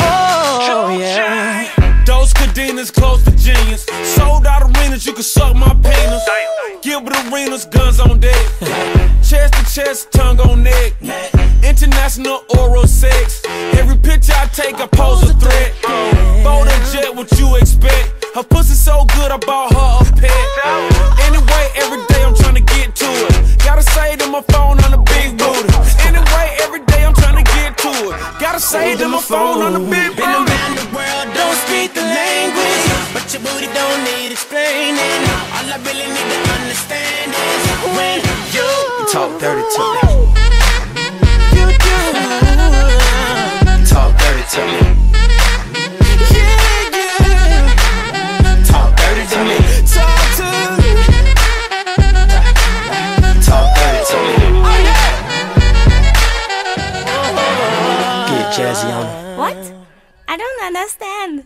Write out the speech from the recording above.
Oh yeah. Those cadenas close to genius. Sold out arenas, you can suck my penis. Gilbert Arenas, guns on deck. chest to chest, tongue on neck. International oral sex. Every picture I take, I pose a threat. Jet, what you expect? Her pussy so good, I bought her a pet. On the big Been around the world, don't speak the language, but your booty don't need explaining. All I really need to understand is when you You talk dirty to me. you do. You talk dirty to me. Jazzy on it. What? I don't understand.